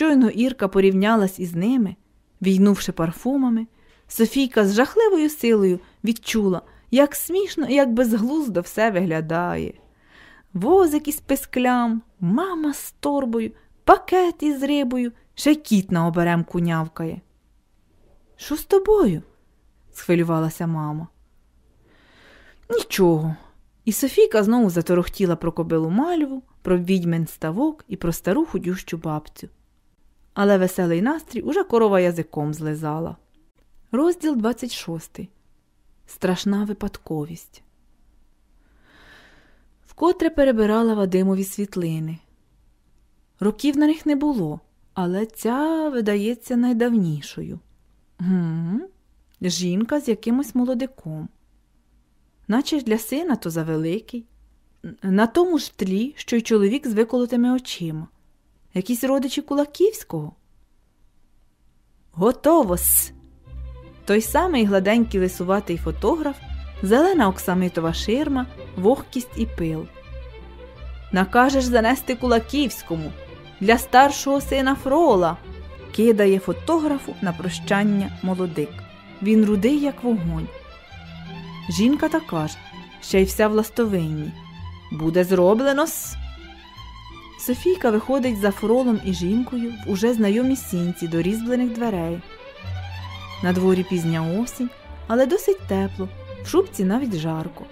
щойно Ірка порівнялась із ними, війнувши парфумами, Софійка з жахливою силою відчула, як смішно і як безглуздо все виглядає. Возик із писклям, мама з торбою, пакет із рибою, ще кіт на оберемку нявкає. Що з тобою? схвилювалася мама. Нічого. І Софійка знову заторохтіла про кобилу мальву, про відьмин ставок і про стару худющу бабцю. Але веселий настрій уже корова язиком злизала. Розділ 26. Страшна випадковість. Вкотре перебирала Вадимові світлини. Років на них не було, але ця видається найдавнішою. Гм, Жінка з якимось молодиком. Наче для сина то завеликий. На тому ж тлі, що й чоловік з виколотими очима. Якісь родичі Кулаківського. Готово-с! Той самий гладенький лисуватий фотограф, зелена оксамитова ширма, вогкість і пил. Накажеш занести Кулаківському для старшого сина Фрола, кидає фотографу на прощання молодик. Він рудий, як вогонь. Жінка така ж, ще й вся в ластовинні. Буде зроблено с. Софійка виходить за фролом і жінкою в уже знайомі сінці до різьблених дверей. На дворі пізня осінь, але досить тепло, в шубці навіть жарко.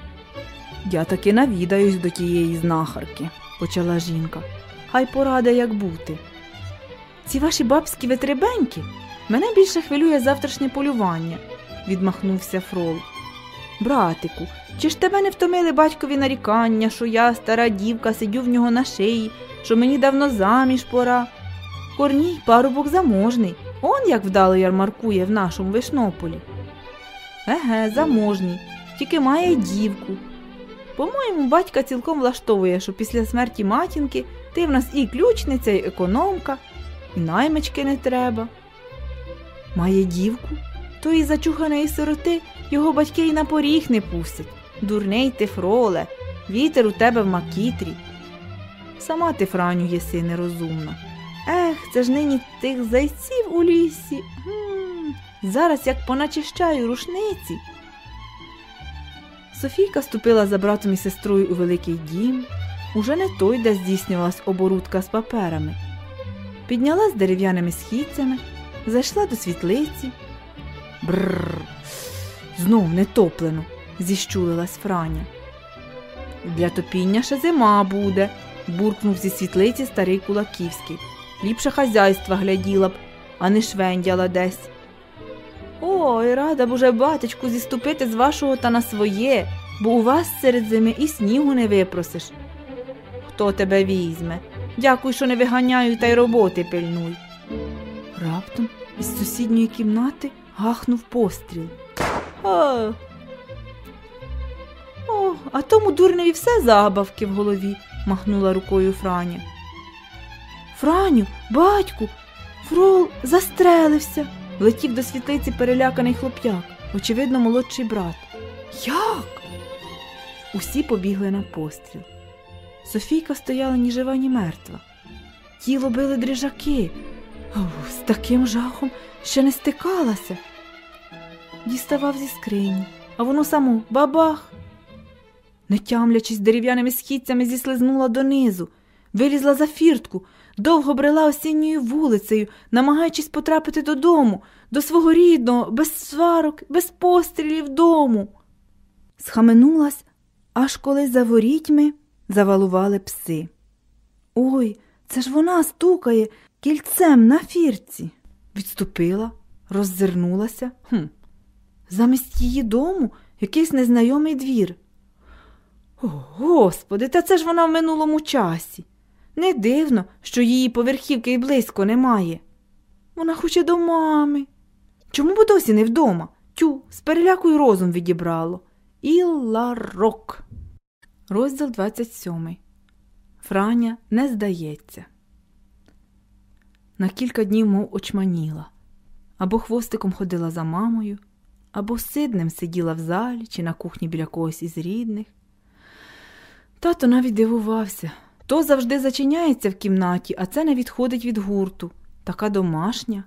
Я таки навідаюсь до тієї знахарки, почала жінка. Хай пораде, як бути. Ці ваші бабські витребеньки мене більше хвилює завтрашнє полювання, відмахнувся Фрол. Братику, чи ж тебе не втомили батькові нарікання, що я, стара дівка, сидю в нього на шиї, що мені давно заміж пора? Корній парубок заможний, он як вдало ярмаркує в нашому вишнополі. Еге, заможній, тільки має дівку. По-моєму, батька цілком влаштовує, що після смерті матінки ти в нас і ключниця, і економка, і наймички не треба. Має дівку, то і зачуханої сироти його батьки й на поріг не пустять. Дурний ти, фроле, вітер у тебе в макітрі. Сама ти, Франю, єси нерозумна. Ех, це ж нині тих зайців у лісі. Гм, Зараз як поначищаю рушниці. Софійка ступила за братом і сестрою у великий дім, уже не той, де здійснювалась оборудка з паперами. Піднялась дерев'яними східцями, зайшла до світлиці. Бррр, знов не топлено, зіщулилась Франя. Для топіння ще зима буде, буркнув зі світлиці старий Кулаківський. Ліпше хазяйства гляділа б, а не швендяла десь. Ой, рада б уже, батечку, зіступити з вашого та на своє, бо у вас серед зими і снігу не випросиш. Хто тебе візьме? Дякуй, що не виганяю та й роботи пильнуй. Раптом із сусідньої кімнати гахнув постріл. О, О, а тому дурневі все забавки в голові, махнула рукою Франя. Франю, батьку, фрол застрелився, влетів до світлиці переляканий хлоп'як, очевидно, молодший брат. Як? Усі побігли на постріл. Софійка стояла ні жива, ні мертва. Тіло били дрижаки. З таким жахом ще не стикалася. Діставав зі скрині, а воно само бабах. Не тямлячись дерев'яними східцями, зіслизнула донизу, вилізла за фіртку, довго брела осінньою вулицею, намагаючись потрапити додому, до свого рідного, без сварок, без пострілів дому. Схаменулась, аж коли за ворітьми завалували пси. Ой, це ж вона стукає кільцем на фірці. Відступила, роззирнулася. Хм. Замість її дому якийсь незнайомий двір. О, Господи, та це ж вона в минулому часі. Не дивно, що її поверхівки й близько немає. Вона хоче до мами. Чому б досі не вдома? Тю, з перелякою розум відібрало. Іларок. Розділ 27. Франя не здається. На кілька днів мов очманіла. Або хвостиком ходила за мамою, або сиднем сиділа в залі чи на кухні біля когось із рідних. Тато навіть дивувався. То завжди зачиняється в кімнаті, а це не відходить від гурту. така домашня.